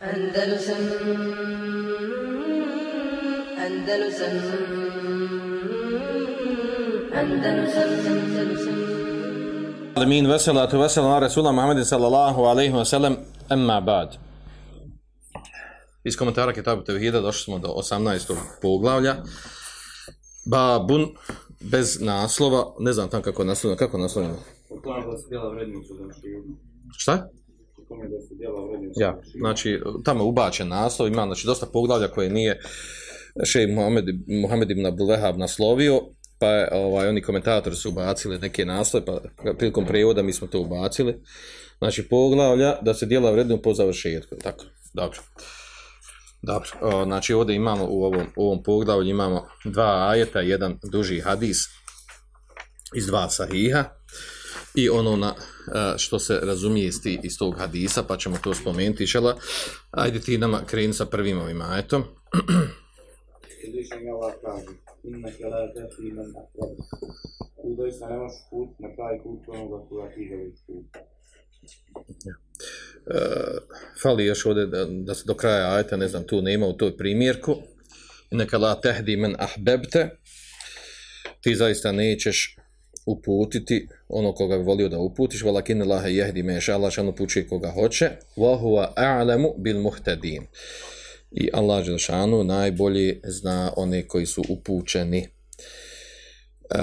Andalusam Andalusam Andalusam Andalusam Alamin veselatu veselam ala Rasula Muhammedin sallallahu alaihi wa sallam emma ba'd. Iz komentara Kitabu Tevhida došli smo do 18. poglavlja. Babun bez naslova, ne znam tam kako je naslovljeno, kako djela vrednicu za širu. Šta? Tome da se djela vrednicu Ja, znači tamo je ubačen naslov, ima znači dosta poglavlja koje nije šej Muhammed, Muhammed ibn Abdul Wahab naslovio, pa ovaj, oni komentatori su ubacili neke naslove, pa prilikom prijevoda mi smo to ubacili. Znači poglavlja da se dijela vrednu po završetku, tako, dobro. Dobro, o, znači ovdje imamo u ovom, u ovom poglavlju imamo dva ajeta, jedan duži hadis iz dva sahiha i ono na, što se razumije iz, ti, iz tog hadisa, pa ćemo to spomenuti. Šala, ajde ti nama kreni sa prvim ovim ajetom. Uzvišenje Allah kaže Inna ke la tehti men akrab Ti doista nemaš put na pravi put onoga koga ti želiš put. E, fali još ovdje da, da se do kraja ajeta, ne znam, tu nema u toj primjerku. Neka la tehdi men ahbebte, ti zaista nećeš uputiti ono koga bi volio da uputiš, valakin Allahe jehdi me Allah šanu upućuje koga hoće, wa huwa a'lamu bil muhtadin. I Allah Želšanu najbolje zna one koji su upućeni. E,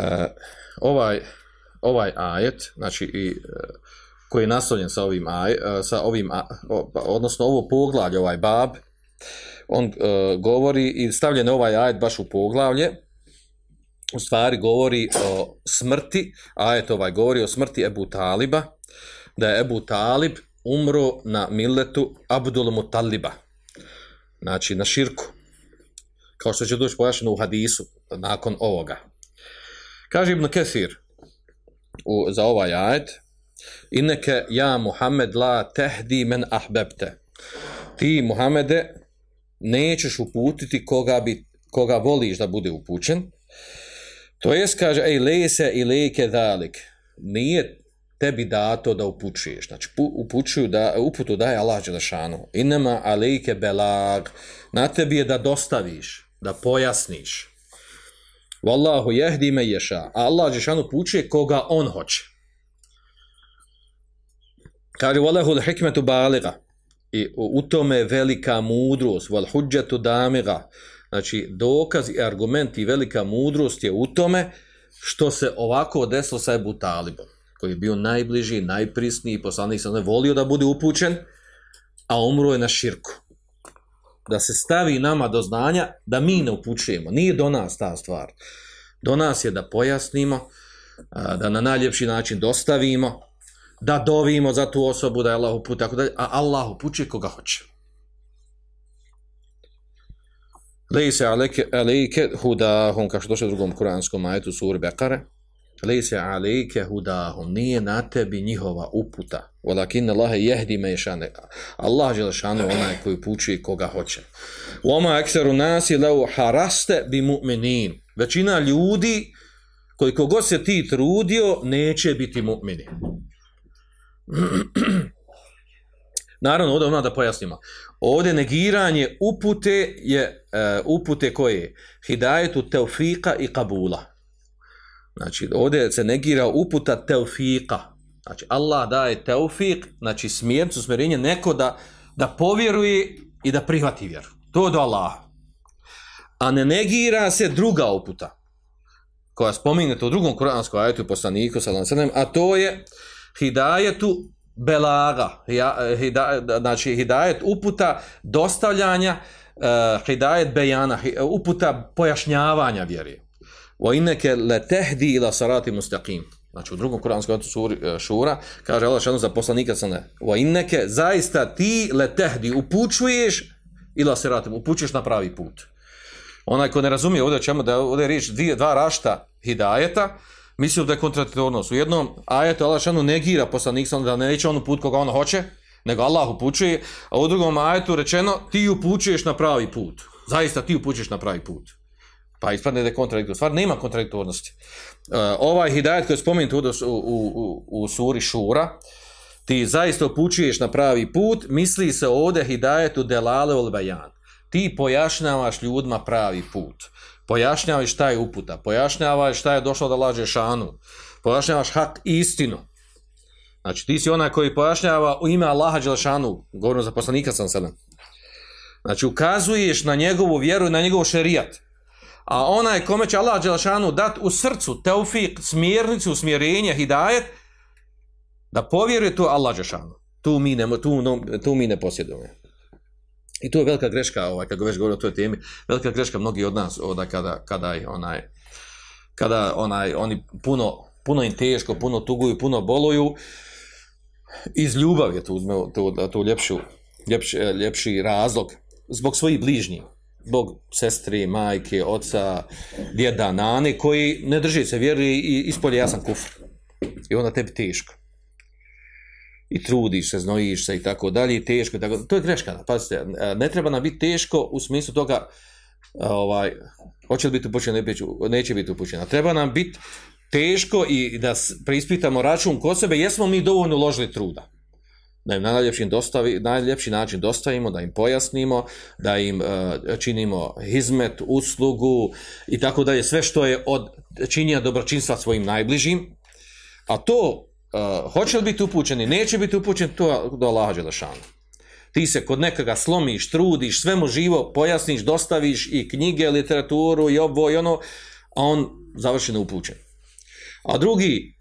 ovaj, ovaj ajet, znači i e, koji je naslovljen sa ovim aj, e, sa ovim pa, odnosno ovo poglavlje ovaj bab on e, govori i stavljen je ovaj ajet baš u poglavlje u stvari govori o smrti ajet ovaj govori o smrti Ebu Taliba da je Ebu Talib umro na milletu Abdul Mutaliba znači na širku kao što će doći pojašeno u hadisu nakon ovoga kaže Ibn Kesir u, za ovaj ajet Inneke ja Muhammed la tehdi men ahbebte. Ti Muhammede nećeš uputiti koga bi koga voliš da bude upućen. To jest kaže ej lese i leke dalik. Nije tebi dato da upućuješ. Znači upućuju da uputu daje Allah Đelešanu. Inema alejke belag. Na tebi je da dostaviš, da pojasniš. Wallahu jehdi me yasha. Allah Đelešanu upućuje koga on hoće. Kaže, wallahu l-hikmetu baliga. I u tome velika mudrost, Wal huđetu damiga. Znači, dokaz i argument i velika mudrost je u tome što se ovako desilo sa Ebu Talibom, koji je bio najbliži, najprisniji, poslanik sam volio da bude upućen, a umro je na širku. Da se stavi nama do znanja da mi ne upućujemo. Nije do nas ta stvar. Do nas je da pojasnimo, da na najljepši način dostavimo, da dovimo za tu osobu da je Allah uput, tako dalje, a Allah upućuje koga hoće. Lejse aleke, alejke hudahum, kao što došlo u drugom kuranskom ajetu suri Bekare, Lejse alejke hudahum, nije na tebi njihova uputa, walakin Allahe jehdi me ješane. Allah je lešanu onaj koji puči koga hoće. Oma ekseru nasi leu haraste bi mu'minin. Većina ljudi koji kogod se ti trudio, neće biti mu'mini. Naravno, ovdje onda da pojasnimo. Ovdje negiranje upute je uh, upute koje? Hidajetu teufika i kabula. Znači, ovdje se negira uputa teufika. Znači, Allah daje teufik, znači smjercu, smjerenje, neko da, da povjeruje i da prihvati vjeru. To je do Allaha. A ne negira se druga uputa koja spominjete u drugom kuranskom ajetu poslaniku, a to je hidajetu belaga, hida, znači hidajet uputa dostavljanja, uh, hidajet bejana, uputa pojašnjavanja vjeri. Wa inneke le tehdi ila sarati mustaqim. Znači u drugom kuranskom suri e, Šura kaže Allah šanu za poslanika sa ne. Wa inneke zaista ti le tehdi upućuješ ila sarati, upućuješ na pravi put. Onaj ko ne razumije ovdje čemu da ovdje riječ dvije, dva rašta hidajeta, mislio da je kontradiktornost. U jednom ajetu Allah šanu negira poslanik sam da neće on put koga on hoće, nego Allah upućuje, a u drugom ajetu rečeno ti upućuješ na pravi put. Zaista ti upućuješ na pravi put. Pa ispadne da je kontradiktornost. Stvar nema kontradiktornosti. Uh, ovaj hidajet koji je spomenut u, u, u, u suri Šura, ti zaista upućuješ na pravi put, misli se ovdje hidajetu delale ol bajan. Ti pojašnjavaš ljudima pravi put. Pojašnjavaš šta je uputa, pojašnjavaš šta je došlo da laže šanu, pojašnjavaš hak i istinu. Znači, ti si onaj koji pojašnjava u ime Allaha Đelešanu, govorim za poslanika sam sada. Znači, ukazuješ na njegovu vjeru i na njegov šerijat. A onaj kome će Allah Đelešanu dat u srcu teufik, smjernicu, usmjerenje, hidajet, da povjeruje tu Allah Đelešanu. Tu mi ne, tu, no, tu mi ne posjedujemo. I to je velika greška, ovaj, kako već govorio o toj temi, velika greška mnogi od nas, onda kada, kada, onaj, kada onaj, oni puno, puno im teško, puno tuguju, puno boluju, iz ljubavi je to uzmeo to, tu ljepšu, ljepši, ljepši razlog, zbog svojih bližnjih, zbog sestri, majke, oca, djeda, nane, koji ne drži se vjeri i ispolje ja sam kufr. I onda tebi teško. I trudiš se, znojiš se i tako dalje, teško. Tako, to je greška, pazite, e, ne treba nam biti teško u smislu toga, e, ovaj, hoće li biti upućeno, neće biti upućeno. Treba nam biti teško i da preispitamo račun ko sebe, jesmo mi dovoljno uložili truda da im na najljepši, dostavi, najljepši način dostavimo, da im pojasnimo, da im uh, činimo hizmet, uslugu i tako dalje, sve što je od činjenja dobročinstva svojim najbližim. A to, uh, hoće li biti i neće biti upućen, to do Allaha Đelešanu. Ti se kod nekoga slomiš, trudiš, sve mu živo pojasniš, dostaviš i knjige, literaturu i ovo i ono, a on završeno upućen. A drugi,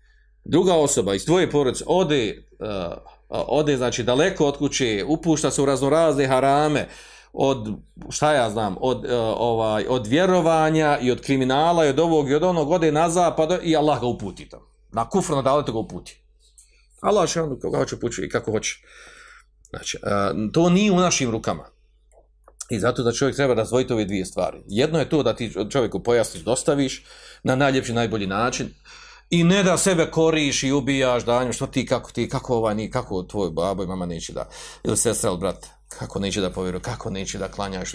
druga osoba iz tvoje porodice ode uh, ode znači daleko od kuće, upušta se u raznorazne harame, od šta ja znam, od uh, ovaj od vjerovanja i od kriminala i od ovog i od onog ode na zapad i Allah ga uputi tamo. Na kufr na daleko ga uputi. Allah će ono kako hoće pući i kako hoće. Znači, e, to nije u našim rukama. I zato da čovjek treba razvojiti ove dvije stvari. Jedno je to da ti čovjeku pojasniš, dostaviš na najljepši, najbolji način. I ne da sebe koriš i ubijaš danjem, što ti, kako ti, kako ovaj, ni, kako tvoj babo i mama neće da, ili sestra ili brat, kako neće da povjeru, kako neće da klanjaš.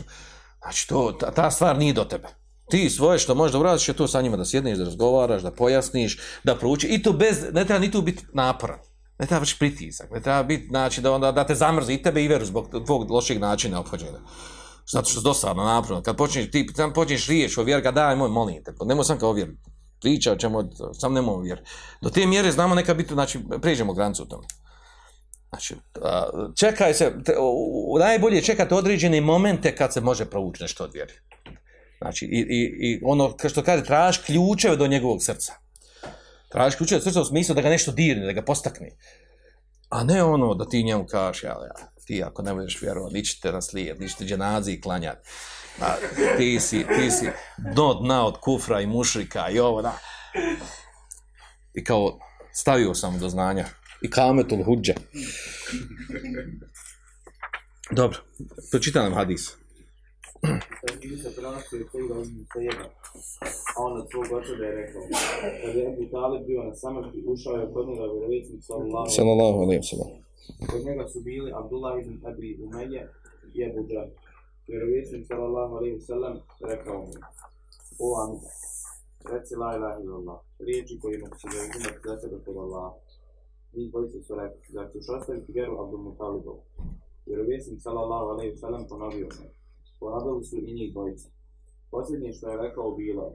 Znači, to, ta, ta stvar nije do tebe. Ti svoje što možeš da uradiš je to sa njima da sjedneš, da razgovaraš, da pojasniš, da prouči. I to bez, ne treba ni tu biti naporan. Ne treba vrši pritisak. Ne treba biti, znači, da, onda, da te zamrzi i tebe i veru zbog tvog lošeg načina obhođenja. Zato što je dosadno naporno. Kad počneš, ti tam počneš riječ o vjerga, daj moj, molim te. Nemoj sam kao vjeriti priča, o čemu, sam ne mogu. Do te mjere znamo neka biti, znači, pređemo granicu u tome. Znači, čekaj se, u, najbolje čekati određene momente kad se može provući nešto od vjeri. Znači, i, i, i ono, što kaže, traži ključeve do njegovog srca. Tražiš ključe od srca u smislu da ga nešto dirne, da ga postakne. A ne ono da ti njemu kažeš, ja, ja, ti ako ne budeš vjerovati, nićete naslijed, slijed, nićete dženazi klanjati. A, ti si, ti si dno dna od kufra i mušrika i ovo, da. I kao stavio sam do znanja. I kametul huđa. Dobro, pročitam nam hadis. Se je koji da se jedna. A on od svog oča da je rekao. Kad je Ebu Talib bio na samrti, ušao je kod njega vjerovicnik sallallahu Sallallahu alaihi wa sallam. Kod njega su bili Abdullah ibn Abi Umeje i Ebu Džab. Vjerovicnik sallallahu alaihi wa sallam rekao mu. O Amida, reci la ilaha illallah. Riječi kojima će se uzimati za tebe kod Allah. Mi dvojice su rekli, da ćeš ostaviti vjeru Abdul Mutalibov. Vjerovicnik sallallahu alaihi wa sallam ponovio mu. Ponavili su i njih dvojice. Posljednje što je rekao bilo,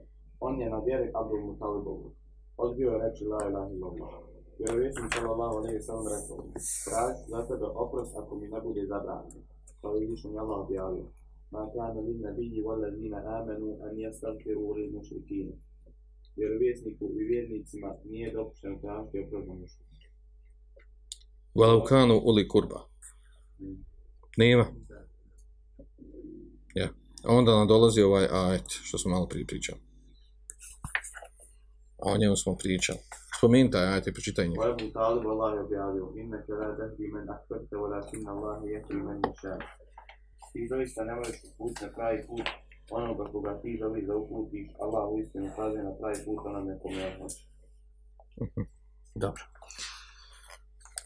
on je na vjeri Abdul Mutalibovu. Odbio je reći la ilaha illallah. Vjerovjesnik sallallahu alaihi sallam rekao, traži za tebe oprost ako mi ne bude zabranjeno. Kao je vidišom je Allah objavio. Ma kana lin nabiji wala zina amenu an yastanfiru li mušrikine. Vjerovjesniku i vjernicima nije dopušteno tražiti oprost na. Walau kanu uli kurba. Nema. Ja. A onda nam dolazi ovaj ajet, što smo malo prije pričali. A o njemu smo pričali. Spomin taj ajet i pročitaj njega. Ebu Talib Allah je objavio, inne ke la tehdi men akvrte, walakin Allah je jehdi men nišan. Ti doista ne možeš uput na pravi put onoga koga ti želi da uputiš, Allah u istinu kaže na pravi put onome kome ja hoće. Dobro.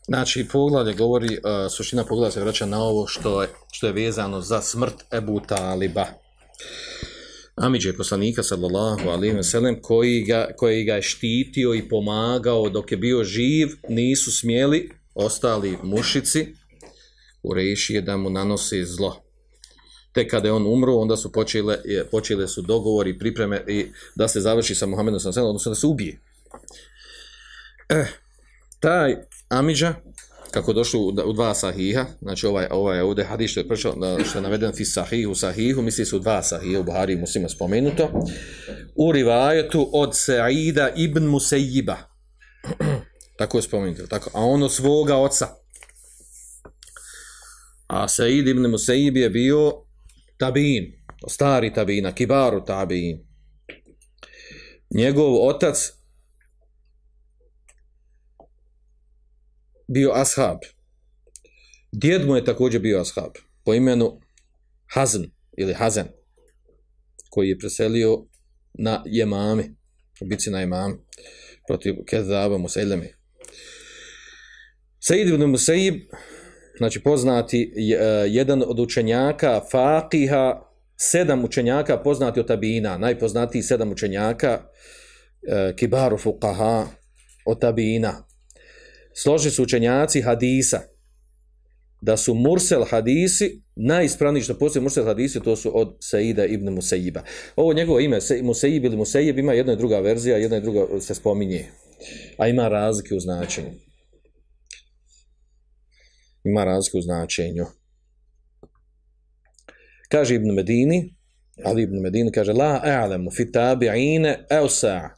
Znači, poglavlje govori, uh, suština poglavlja se vraća na ovo što je, što je vezano za smrt Ebu Taliba. Amidže poslanika, sallallahu alihi veselem, koji ga, koji ga je štitio i pomagao dok je bio živ, nisu smjeli, ostali mušici u Rešije da mu nanose zlo. Tek kada je on umro, onda su počele, počele su dogovori i pripreme i da se završi sa Muhammedom sallallahu alihi ve odnosno da se ubije. Eh, taj Amidža, kako došlo u, dva sahiha, znači ovaj, ovaj ovdje hadis što je prošao, što je naveden fi sahihu, sahihu, misli su dva sahiha, u Buhari i muslima spomenuto, u rivajetu od Sa'ida ibn Musejiba, tako je spomenuto, tako, a ono svoga oca. A Sa'id ibn Musejib je bio tabin, stari tabina, kibaru tabin. Njegov otac bio ashab. Djed mu je također bio ashab, po imenu Hazn ili Hazen, koji je preselio na Jemami, u bici na Jemami, protiv Kedaba Musaileme. Sejid ibn Musaib, znači poznati, e, jedan od učenjaka Fakiha, sedam učenjaka poznati od Tabina, najpoznatiji sedam učenjaka, e, Kibaru Fukaha od Tabina složni su učenjaci hadisa, da su mursel hadisi, najispravniji što postoje mursel hadisi, to su od Saida ibn Musaiba. Ovo njegovo ime, Se- Musaib ili Musaib, ima jedna i druga verzija, jedna i druga se spominje, a ima razlike u značenju. Ima razlike u značenju. Kaže Ibn Medini, Ali Ibn Medini kaže, La a'lamu fi tabi'ine eusa'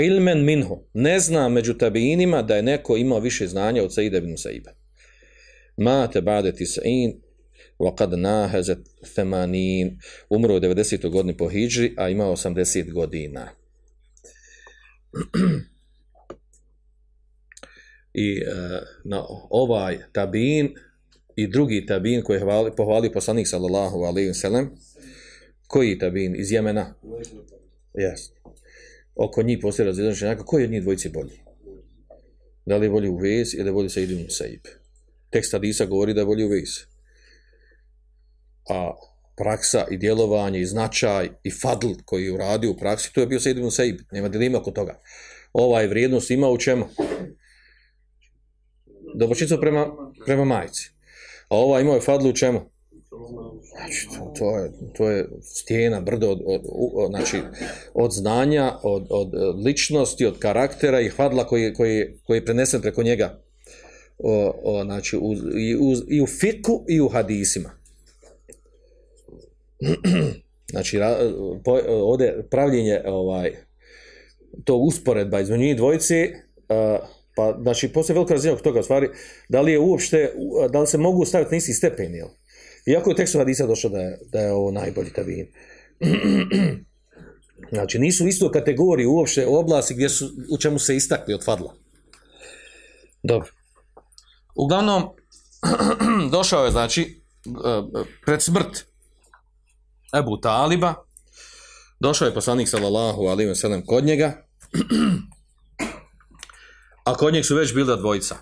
ilmen minhu. Ne znam među tabiinima da je neko imao više znanja od Saida ibn Musaiba. Mate bade tis'in, wa kad nahezet themanin. Umro u 90. godini po hijđri, a imao 80 godina. I uh, na ovaj tabin i drugi tabin koji je hvali, pohvalio poslanik sallallahu alaihi wa sallam, koji tabin iz Jemena? Jasno. Oko njih postoje različenja, koji je od njih dvojice bolji? Da li je bolji u vez ili je bolji sa idim Saib? Tekst Hadisa govori da je bolji u vez. A praksa i djelovanje i značaj i fadl koji je uradio u praksi, to je bio Said ibn Saib, nema dilema oko toga. Ovaj vrijednost ima u čemu? Dobročinstvo prema, prema majici. A ova imao je fadlu u čemu? Znači, to, to, je, to je stijena, brdo od, od, od, znači, od znanja, od, od ličnosti, od karaktera i hvadla koji, koji, koji je prenesen preko njega. O, o, znači, u, i, u, i u fiku i u hadisima. znači, ra, po, ovdje pravljenje ovaj, to usporedba između njih dvojice, uh, pa, znači, postoje velika razina toga, u stvari, da li je uopšte, da li se mogu staviti na isti stepen, jel? Iako je tekstu hadisa došlo da je, da je ovo najbolji tabin. znači, nisu u istoj kategoriji uopšte u oblasti gdje su, u čemu se istakli od fadla. Dobro. Uglavnom, došao je, znači, e, pred smrt Ebu Taliba, došao je poslanik sallallahu alaihi wa sallam kod njega, a kod njeg su već bila dvojica.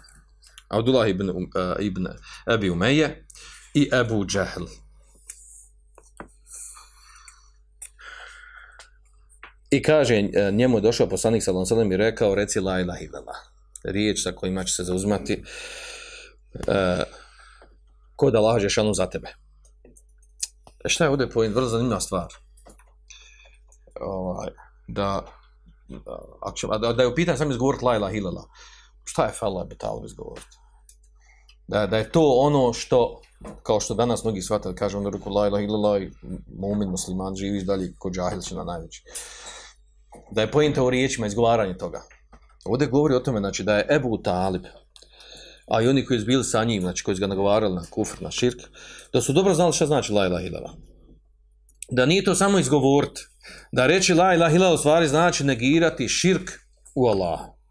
Abdullah ibn, uh, ibn Ebi Umeje i Ebu Džehl. I kaže, e, njemu je došao poslanik sallallahu alejhi ve i rekao, reci la ilaha illallah. Riječ sa kojima će se zauzmati uh, e, kod Allaha šanu za tebe. E šta je ovdje pojent? Vrlo zanimljiva stvar. Ovaj, da, da, da, da je u pitanju sam izgovoriti la ilaha illallah. Šta je fala betal izgovoriti? Da, da je to ono što, kao što danas mnogi shvatali, kažu ono ruku la ilaha illallah i mumin musliman živiš dalje ko džahilčina najveći. Da je pojenta u riječima izgovaranje toga. Ovdje govori o tome, znači, da je Ebu Talib, a i oni koji su bili sa njim, znači koji su ga nagovarali na kufr, na širk, da su dobro znali šta znači la ilaha illallah. Da nije to samo izgovoriti, da reći la ilaha illallah u stvari znači negirati širk u Allaha.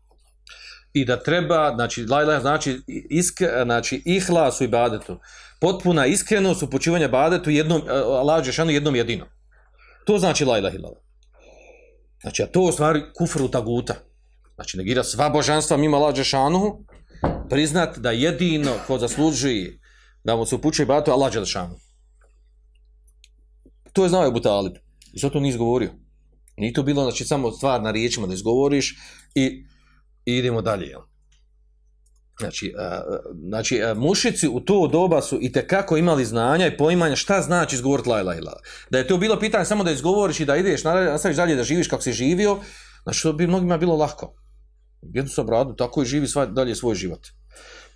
I da treba, znači la ilaha znači, isk, znači ihlas u ibadetu, potpuna iskrenost u počivanju ibadetu jednom, e, Allah džeshanu jednom jedinom. To znači la ilaha illallah. Znači, a to u stvari kufru taguta. Znači, negira sva božanstva mimo Allah džeshanu priznat da jedino ko zaslužuje da mu se upućuje ibadetu Allah džeshanu. To je znao Ebu Talib. I zato nije izgovorio. Nije to bilo znači, samo stvar na riječima da izgovoriš i, i idemo dalje. Jel? Znači, a, znači a, mušici u to doba su i kako imali znanja i poimanja šta znači izgovoriti la ilaha illallah. Da je to bilo pitanje samo da izgovoriš i da ideš, nastaviš dalje da živiš kako si živio, znači to bi mnogima bilo lahko. Jedno sam bradu, tako i živi sva, dalje svoj život.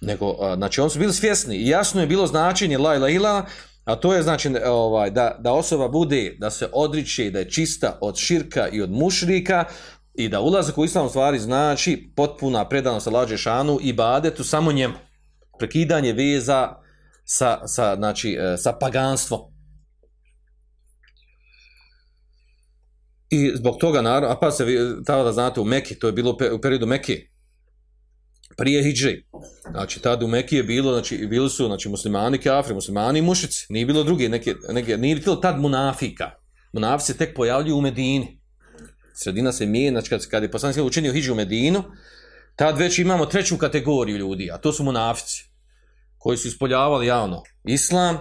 Nego, a, znači, oni su bili svjesni i jasno je bilo značenje la ilaha illallah, a to je znači ovaj, da, da osoba bude, da se odriče, da je čista od širka i od mušrika, i da ulazak u islam stvari znači potpuna predanost lađe šanu i badetu samo njemu. Prekidanje veza sa, sa, znači, e, sa paganstvom. I zbog toga, naravno, a pa se tada da znate u Meki, to je bilo u periodu Meki, prije Hidži. Znači, tada u Meki je bilo, znači, bili su znači, muslimani, kafri, muslimani i mušici. Nije bilo druge, neke, neke, nije bilo tad munafika. Munafici se tek pojavljuju u Medini sredina se mijenja, znači kad, kad je poslanik učinio hiđu u Medinu, tad već imamo treću kategoriju ljudi, a to su munafici, koji su ispoljavali javno islam,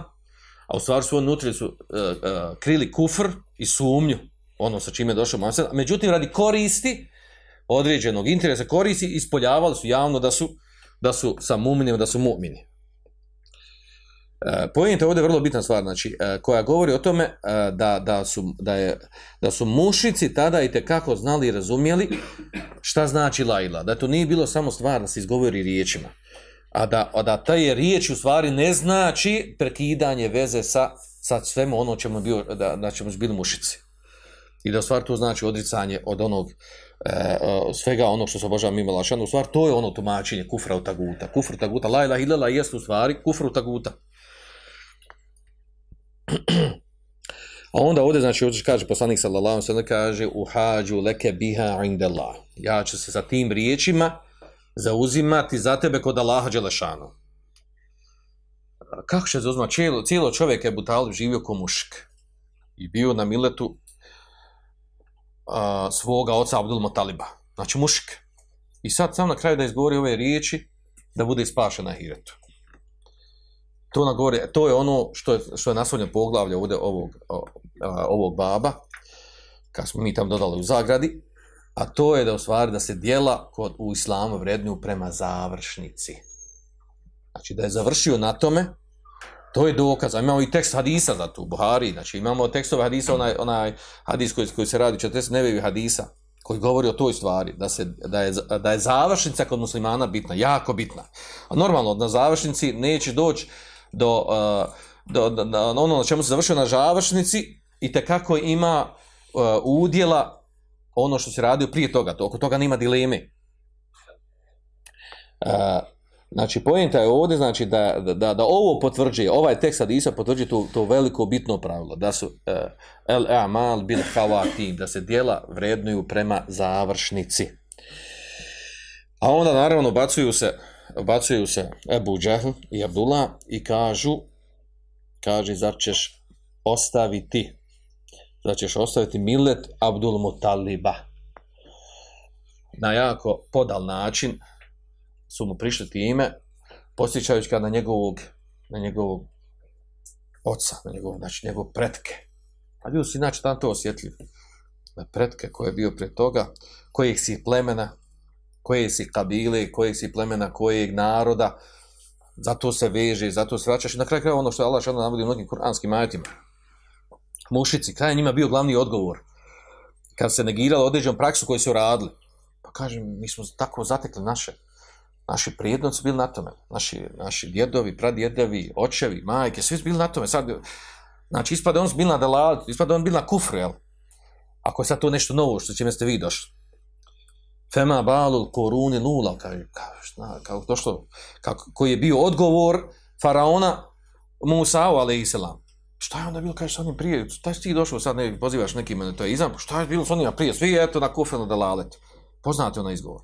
a u stvari su unutra su uh, uh, krili kufr i sumnju, ono sa čime je došao Muhammed, međutim radi koristi, određenog interesa koristi, ispoljavali su javno da su, da su sa muminima, da su mu'mini. Eh, Pojenta ovdje je vrlo bitna stvar, znači, eh, koja govori o tome eh, da, da, su, da, je, da su mušici tada i kako znali i razumijeli šta znači lajla. Da to nije bilo samo stvar da se izgovori riječima. A da, a da je riječ u stvari ne znači prekidanje veze sa, sa svemu ono čemu bio, da, da ćemo bili mušici. I da u stvari to znači odricanje od onog e, svega ono što se obožava mimo lašanu. U stvari to je ono tumačenje kufra u taguta. Kufra taguta. Lajla hilala jest u stvari kufra taguta. A onda ovdje, znači, ovdje kaže poslanik sallallahu sallam, kaže u hađu leke biha indallah. Ja ću se sa tim riječima zauzimati za tebe kod Allaha Đelešanu. Kako će se uzmati? Cijelo, cijelo čovjek je Butalib živio ko mušik I bio na miletu a, svoga oca Abdul Motaliba. Znači mušik. I sad sam na kraju da izgovori ove riječi da bude spašen na hiretu to na gore, to je ono što je, što je naslovljeno poglavlje ovdje ovog, ovog baba, kad smo mi tam dodali u zagradi, a to je da u stvari da se dijela kod, u islamu vrednju prema završnici. Znači da je završio na tome, to je dokaz. A imamo i tekst hadisa za tu, Buhari, znači imamo tekstove hadisa, onaj, onaj hadis koji, koji se radi, 40 nevevi hadisa, koji govori o toj stvari, da, se, da, je, da je završnica kod muslimana bitna, jako bitna. A normalno, na završnici neće doći do, eh, do, do, do ono na čemu se završio na završnici i te kako ima uh, udjela ono što se radio prije toga, to, oko toga nema dileme. Uh, znači, pojenta je ovdje, znači, da, da, da ovo potvrđuje, ovaj tekst Adisa potvrđuje to, to veliko bitno pravilo, da su uh, el amal bil havati, da se dijela vrednuju prema završnici. A onda, naravno, bacuju se, bacuju se Ebu Džehl i Abdullah i kažu, kaže, zar ćeš ostaviti, zar ćeš ostaviti milet Abdul Mutaliba. Na jako podal način su mu prišli time, posjećajući ga na njegovog, na njegovog oca, na njegovog, znači njegov pretke. A ljudi su inače tam to. Na pretke koje je bio pre toga, kojih si plemena, koje si kabile, koje si plemena, kojeg naroda, zato se veže, zato se vraćaš. Na kraju kraja ono što je Allah šalno navodi u mnogim kuranskim ajatima. Mušici, kada je njima bio glavni odgovor? Kad se negiralo određenom praksu koju su radili. Pa kažem, mi smo tako zatekli naše. Naši prijednoci bili na tome. Naši, naši djedovi, pradjedovi, očevi, majke, svi su bili na tome. Sad, znači, ispada on bil na delalit, ispada on bil na kufru, jel? Ako je sad to nešto novo, što čime ste vi došli. Fema balu koruni lula, kao, kao, kao to što, kako, koji je bio odgovor faraona Musa'u, ale islam. Šta je onda bilo, kaže, sa onim prije, šta si ti došao sad, ne, pozivaš nekim, to je izam, šta je bilo s onima prije, svi eto na kufenu da lalet. Poznate onaj izgovor.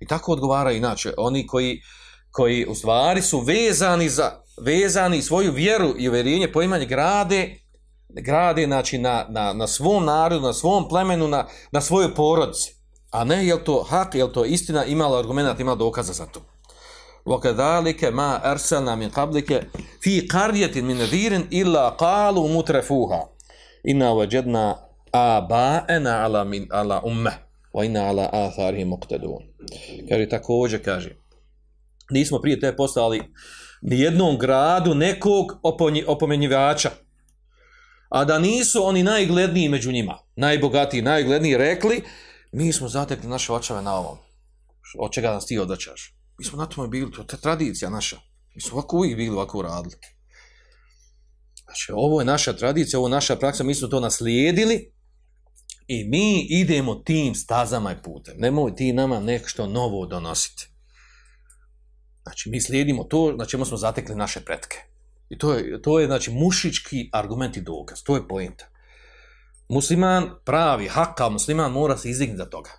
I tako odgovara inače, oni koji, koji u stvari su vezani za, vezani svoju vjeru i uverenje, poimanje grade, grade, znači, na, na, na svom narodu, na svom plemenu, na, na svojoj porodici A ne je to hak, je to istina, imala argumenta, imala dokaza za to. وَكَذَلِكَ مَا أَرْسَلْنَا مِنْ قَبْلِكَ فِي قَرْيَةٍ مِنْ نَذِيرٍ إِلَّا قَالُوا مُتْرَفُوهَا إِنَّا وَجَدْنَا آبَاءَنَا عَلَى مِنْ عَلَى أُمَّةِ وَإِنَّا عَلَى آثَارِهِ مُقْتَدُونَ Kaže, također kaže, nismo prije te postali ni jednom gradu nekog oponji, opomenjivača, a da nisu oni najgledniji među njima, najbogatiji, najgledniji rekli, mi smo zatekli naše očeve na ovom. Od čega nas ti odaćaš. Mi smo na tome bili, to je tradicija naša. Mi smo ovako uvijek bili ovako radili. Znači, ovo je naša tradicija, ovo je naša praksa, mi smo to naslijedili i mi idemo tim stazama i putem. Nemoj ti nama nešto novo donositi. Znači, mi slijedimo to na čemu smo zatekli naše pretke. I to je, to je znači, mušički argument i dokaz. To je pojenta. Musliman pravi, haka musliman mora se izdignuti za toga.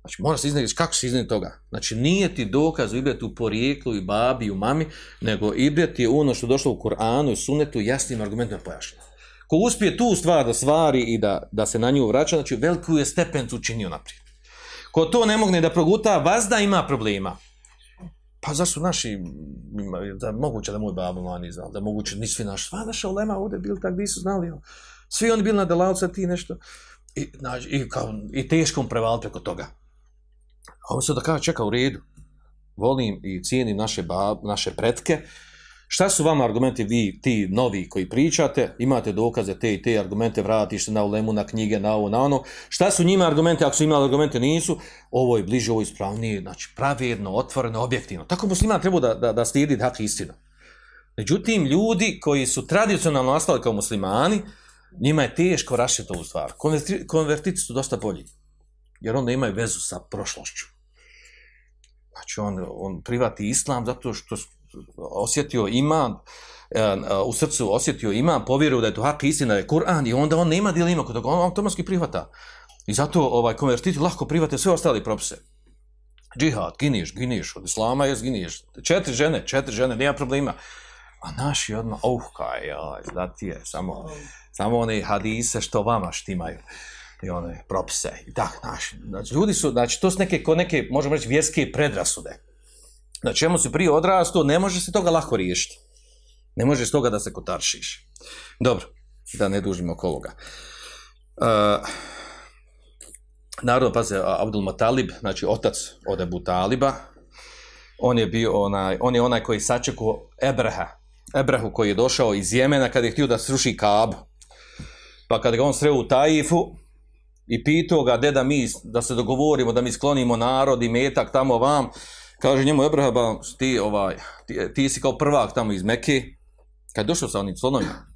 Znači, mora se izdignuti, kako se izdignuti toga? Znači, nije ti dokaz ibret u porijeklu i babi i u mami, nego ibret je ono što došlo u Koranu i sunetu jasnim argumentima pojašnjeno. Ko uspije tu stvar da stvari i da, da se na nju vraća, znači veliku je stepencu učinio naprijed. Ko to ne mogne da proguta, vazda ima problema. Pa zašto naši, da moguće da moj babo mani znao, da moguće nisu svi naši, sva naša ulema ovdje bili tak, nisu su znali, jo svi oni bili na delavca ti nešto, i, znači, i, kao, i teškom preval preko toga. A on se da kaže, čeka u redu, volim i cijenim naše, bab, naše pretke, šta su vama argumenti vi, ti novi koji pričate, imate dokaze te i te argumente, vratiš se na ulemu, na knjige, na ovo, na ono, šta su njima argumente, ako su imali argumente, nisu, ovo je bliže, ovo je ispravnije, znači pravjedno, otvoreno, objektivno. Tako musliman treba da, da, da slijedi hak istinu. Međutim, ljudi koji su tradicionalno nastali kao muslimani, njima je teško rašiti ovu stvar. Konverti, konvertiti su dosta bolji, jer onda imaju vezu sa prošlošću. Znači, on, on privati islam zato što osjetio iman, e, e, u srcu osjetio iman, povjeruju da je to hak istina, da je Kur'an, i onda on nema dilema kod toga, on automatski prihvata. I zato ovaj konvertiti lahko private sve ostali propise. Džihad, giniš, giniš, od islama je giniš. Četiri žene, četiri žene, nema problema. A naši odmah, oh, kaj, jaj, da ti je, samo, samo one hadise što vama štimaju i one propise i tak, naši. Znači, ljudi su, znači, to su neke, ko neke, možemo reći, vjerske predrasude na čemu si prije odrasto, ne može se toga lako riješiti. Ne može s toga da se kotaršiš. Dobro, da ne dužimo oko ovoga. Uh, naravno, pazi, Abdul Matalib, znači otac od Ebu Taliba, on je bio onaj, on je onaj koji sačekao Ebreha, Ebrehu koji je došao iz Jemena kada je htio da sruši Kaabu. Pa kada ga on sreo u Taifu i pitao ga, da mi, da se dogovorimo, da mi sklonimo narod i metak tamo vam, Kaže njemu Ebrahaba, ti, ovaj, ti, ti si kao prvak tamo iz Mekke, kad došao sa onim slonovima,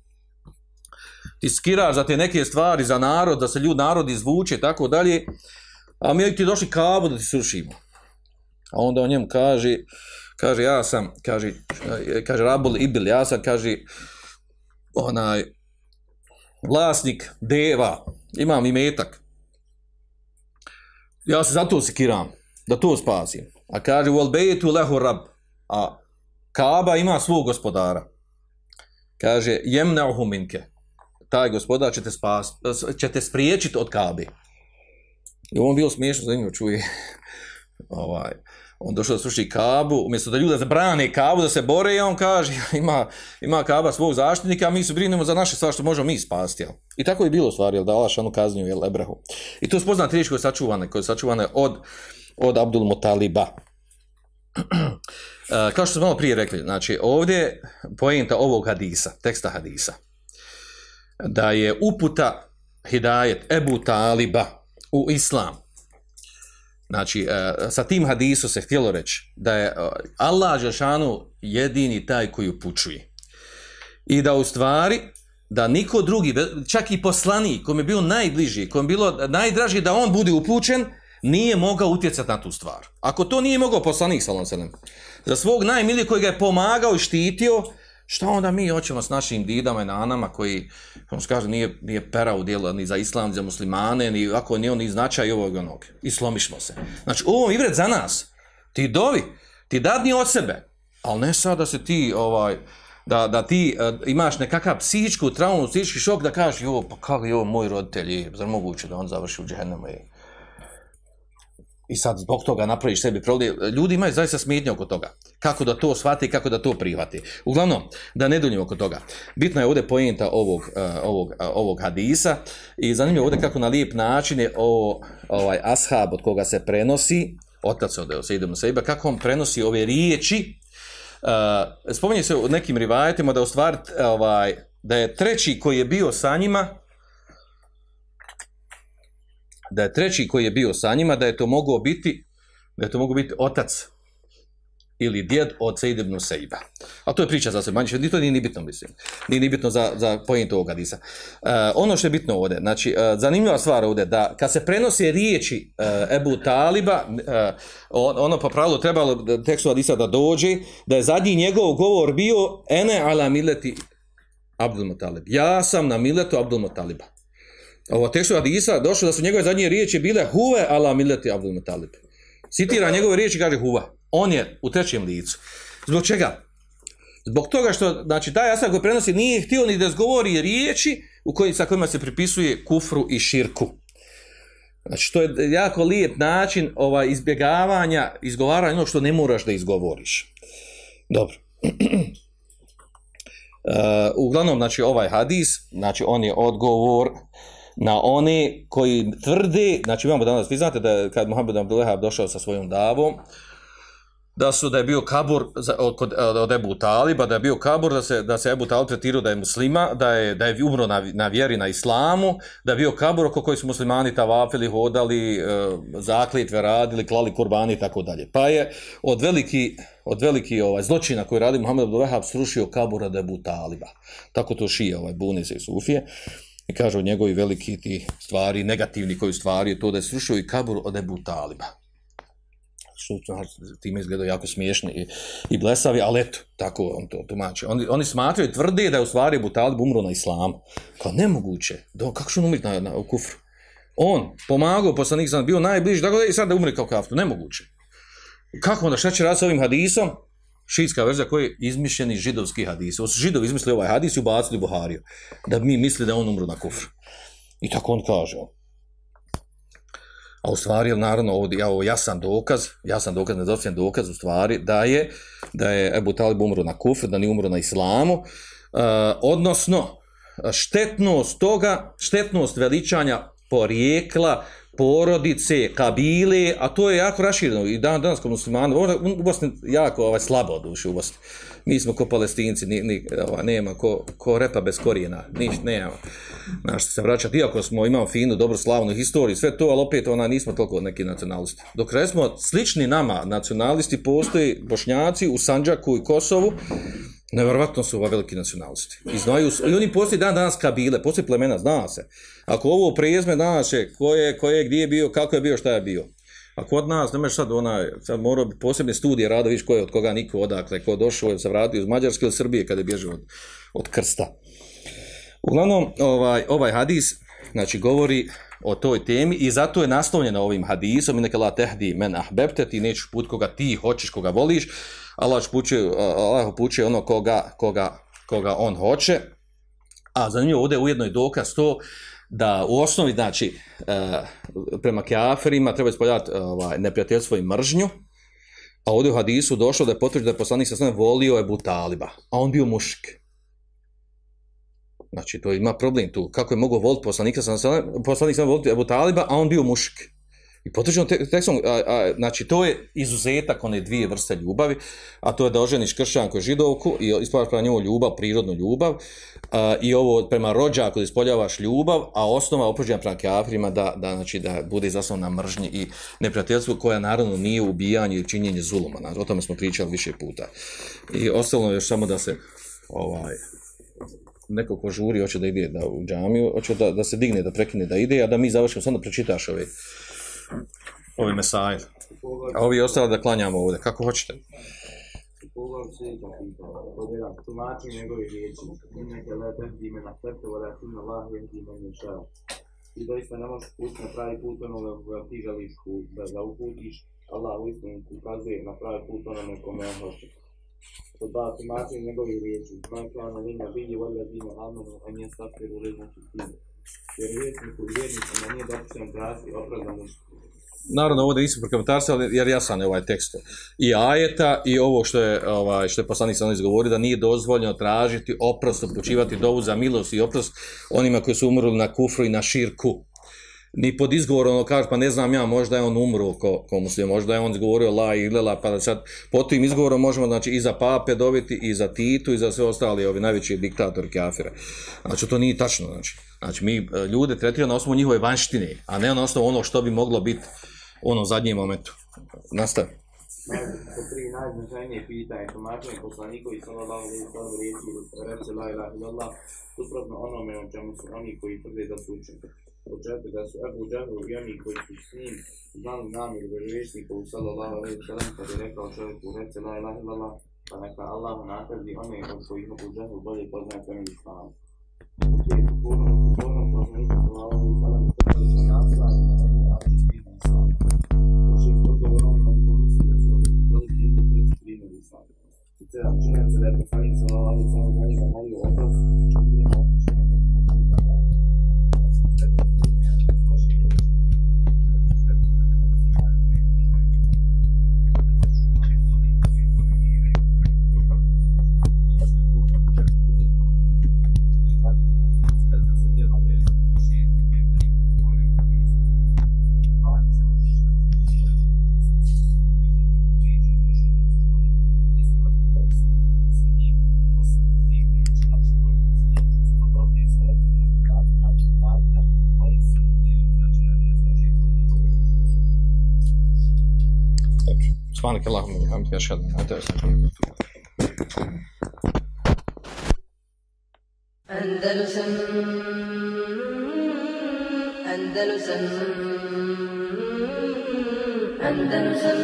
ti skiraš za te neke stvari za narod, da se ljud narod izvuče, tako dalje, a mi ti došli kabu da ti srušimo. A onda on njemu kaže, kaže, ja sam, kaže, e, kaže Rabul Ibil, ja sam, kaže, onaj, vlasnik deva, imam i metak. Ja se zato sekiram, da to spasim. A kaže, wal bejtu lehu rab. A Kaaba ima svog gospodara. Kaže, jemna'uhu minke. Taj gospodar će te, spas, će te spriječiti od Kaabe. I on bio smiješno zanimljivo čuje. ovaj, on došao da sluši kabu, umjesto da ljuda zabrane Kabu da se bore, i on kaže, ima, ima kaba svog zaštitnika, a mi se brinemo za naše stvar što možemo mi spasti. Jel? I tako je bilo stvar, jel, da Allah šanu kaznju, jel, Ebrahu. I to spoznat riječ koje je sačuvane, koje je sačuvane od od Abdul Mutaliba. Eh, kao što smo malo prije rekli, znači ovdje pojenta ovog hadisa, teksta hadisa, da je uputa hidajet Ebu Taliba u islam. Znači, e, sa tim hadisom se htjelo reći da je e, Allah Žešanu jedini taj koji upučuje. I da u stvari, da niko drugi, čak i poslanik, kom je bio najbliži, kom je bilo najdraži da on bude upućen, nije mogao utjecati na tu stvar. Ako to nije mogao poslanik salam selem, za svog najmilije koji ga je pomagao i štitio, šta onda mi hoćemo s našim didama i nanama koji, kao se kaže, nije, nije pera u dijelu ni za islam, ni za muslimane, ni ako nije on ni značaj ovog onog. I slomišmo se. Znači, ovo je ivret za nas. Ti dovi, ti dadni od sebe, ali ne sad da se ti, ovaj, da, da ti uh, imaš nekakav psihičku traumu, psihički šok da kažeš, jo, pa kako je ovo moj roditelj, zar moguće da on završi u džehennemu i i sad zbog toga napraviš sebi problem. Ljudi imaju zaista smetnje oko toga. Kako da to shvati, i kako da to prihvati. Uglavnom, da ne duljimo oko toga. Bitna je ovdje pojenta ovog, uh, ovog, uh, ovog hadisa i zanimljivo ovdje kako na lijep način je o, ovaj ashab od koga se prenosi otac od idemo ibn kako on prenosi ove riječi, uh, spominje se u nekim rivajetima da u stvari, ovaj, da je treći koji je bio sa njima, da je treći koji je bio sa njima, da je to mogao biti, da je to mogao biti otac ili djed od Sejid ibn Sejba. A to je priča za se, manje, ni to nije ni bitno, mislim. Nije ni bitno za, za pojent ovog hadisa. E, ono što je bitno ovdje, znači, e, zanimljiva stvar ovdje, da kad se prenosi riječi e, Ebu Taliba, e, on, ono po pravilu trebalo tekstu hadisa da dođe, da je zadnji njegov govor bio ene ala mileti Abdul Mutalib. Ja sam na miletu Abdul Mutaliba. Ovo tekstu hadisa došlo da su njegove zadnje riječi bile huve ala mileti Abdul Metalib. Citira njegove riječi kaže huva. On je u trećem licu. Zbog čega? Zbog toga što, znači, taj asad koji prenosi nije htio ni da zgovori riječi u kojim, sa kojima se pripisuje kufru i širku. Znači, to je jako lijep način ovaj, izbjegavanja, izgovaranja ono što ne moraš da izgovoriš. Dobro. Uh, uglavnom, znači, ovaj hadis, znači, on je odgovor na one koji tvrde, znači, imamo danas, vi znate da je, kad Muhammed Abdullahab došao sa svojom davom, da su da je bio kabur za, od, od Ebu Taliba, da je bio kabur da se, da se Ebu Talib tretirao da je muslima, da je, da je umro na, na vjeri na islamu, da je bio kabur oko koji su muslimani tavafili, hodali, eh, e, zaklitve radili, klali kurbani i tako dalje. Pa je od veliki, od veliki ovaj, zločina koji radi Muhammed Abdul Wahab srušio kabur od Ebu Taliba. Tako to šije ovaj, bunice i sufije. I kažu njegovi veliki ti stvari, negativni koji stvari, je to da je srušio i kabur od Ebu Taliba što time izgledao jako smiješni i, i blesavi, ali eto, tako on to tumači. Oni, oni smatraju, tvrde da je u stvari Ebu Talib umro na islamu. Kao nemoguće, da, kako će on umriti na, na, u kufru? On pomagao, poslanik sam bio najbliži, tako da i sad da umre kao kaftu, nemoguće. Kako onda, šta će raditi s ovim hadisom? Šijska verzija koji je izmišljeni židovski hadis. Ovo su židovi izmislili ovaj hadis i ubacili Buhariju. Da mi misli da on umro na kufru. I tako on kaže. A u stvari, naravno, ovdje ja, ovo jasan dokaz, jasan dokaz, nezofijan dokaz, u stvari, da je, da je Ebu Talib umro na kufr, da ni umro na islamu, uh, odnosno, štetnost toga, štetnost veličanja porijekla, porodice, kabile, a to je jako rašireno i dan danas kod muslimana, u Bosni jako ovaj, slabo duše u Bosni. Mi smo ko palestinci, ni, ni, ovaj, nema ko, ko repa bez korijena, ništa, nema. Znaš, se vraćati, iako smo imamo finu, dobro slavnu historiju, sve to, ali opet ona, nismo toliko neki nacionalisti. Dok smo slični nama nacionalisti, postoji bošnjaci u Sanđaku i Kosovu, Nevjerovatno su ova veliki nacionalisti. I znaju, i oni postoji dan danas kabile, postoji plemena, zna se. Ako ovo prijezme, naše, ko je, ko je, gdje je bio, kako je bio, šta je bio. A kod nas, nemaš sad ona, sad morao bi posebne studije rada, viš ko je od koga niko odakle, ko je došao, se vratio iz Mađarske ili Srbije kada je bježao od, od krsta. Uglavnom, ovaj, ovaj hadis, znači, govori o toj temi i zato je naslovljeno ovim hadisom, neka la tehdi men ahbebte, ti nećeš put koga ti hoćeš, koga voliš, Allah upućuje, Allah upućuje ono koga, koga, koga on hoće. A za nju ovdje ujedno je dokaz to da u osnovi, znači, eh, prema kjaferima treba ispoljati eh, ovaj, neprijateljstvo i mržnju, a ovdje u hadisu došlo da je potvrđeno da je poslanik sa volio Ebu Taliba, a on bio mušik. Znači, to ima problem tu. Kako je mogao voliti poslanika sa poslanik sa voliti Ebu Taliba, a on bio mušik. I potvrđeno te, tekstom, a, a, znači to je izuzetak one dvije vrste ljubavi, a to je da oženiš kršćanku židovku i ispoljavaš prema njemu ljubav, prirodnu ljubav, a, i ovo prema rođaku da ispoljavaš ljubav, a osnova opođenja prema kafirima da, da, znači, da bude zasnovana na mržnji i neprijateljstvu koja naravno nije ubijanje i činjenje zuluma. Znači, o tome smo pričali više puta. I ostalo još samo da se ovaj, neko ko žuri hoće da ide da, u džamiju, hoće da, da se digne, da prekine da ide, a da mi završimo, samo da pročitaš ove ovi mesaj. A ovi ostali da klanjamo ovdje, kako hoćete. Se i tako pitao. Tumači njegovi riječi. Inneke le tehdi me na srte, vada sinna Allah jehdi me ne šao. I doista ne možeš pustiti na pravi put onoga koga ti želiš da, da uputiš. Allah u istinu ukazuje na pravi put onome kome on hoće. To da tumači njegovi riječi. Znajte ono linja bilji volja dine amenu, a nije sakiru ližno čistine. Jer vjesniku i vjernicima nije dopušten opravda opravdanu naravno ovdje nisam prokomentarsao, jer jasan je ovaj tekst i ajeta i ovo što je, ovaj, što je poslanik sam izgovorio, da nije dozvoljeno tražiti oprost, upućivati dovu za milost i oprost onima koji su umrli na kufru i na širku ni pod izgovorom ono kaže, pa ne znam ja, možda je on umro ko, ko muslim, možda je on izgovorio la ilela, pa da sad po tim izgovorom možemo znači i za pape dobiti, i za Titu, i za sve ostali ovi najveći diktatori kafira. Znači to nije tačno, znači. Znači mi e, ljude tretiramo na osnovu njihove vanštine, a ne na osnovu ono što bi moglo biti ono zadnji zadnjem momentu. Nastavi. Najbolje tri najznačajnije pitanje, tumačenje poslanikovi sallallahu ono alejhi ve sellem riječi reci la ilaha illallah suprotno onome o čemu su oni koji tvrde da su od džete da su Ebu Džahru i oni koji su s njim znali namjeru vjerovjesnikovu sallallahu alaihi ve sellem kad je rekao čovjeku reci la ilaha illallah pa neka Allah nagradi one od kojih Ebu Džahru bolje poznaje temelj islama. Znači, uporno, uporno poslanik sallallahu alejhi ve sellem tvrdi da su na ovom način islama. Prošli odgovor onome ko misli da su veliki jedni treći primjer islama. Citeram, činjenica da je poslanik sallallahu alejhi ve sellem za njega molio oprost, اللهم وبحمدك أشهد أن لا إله إلا أنت أندلسن أندلسن أندلسن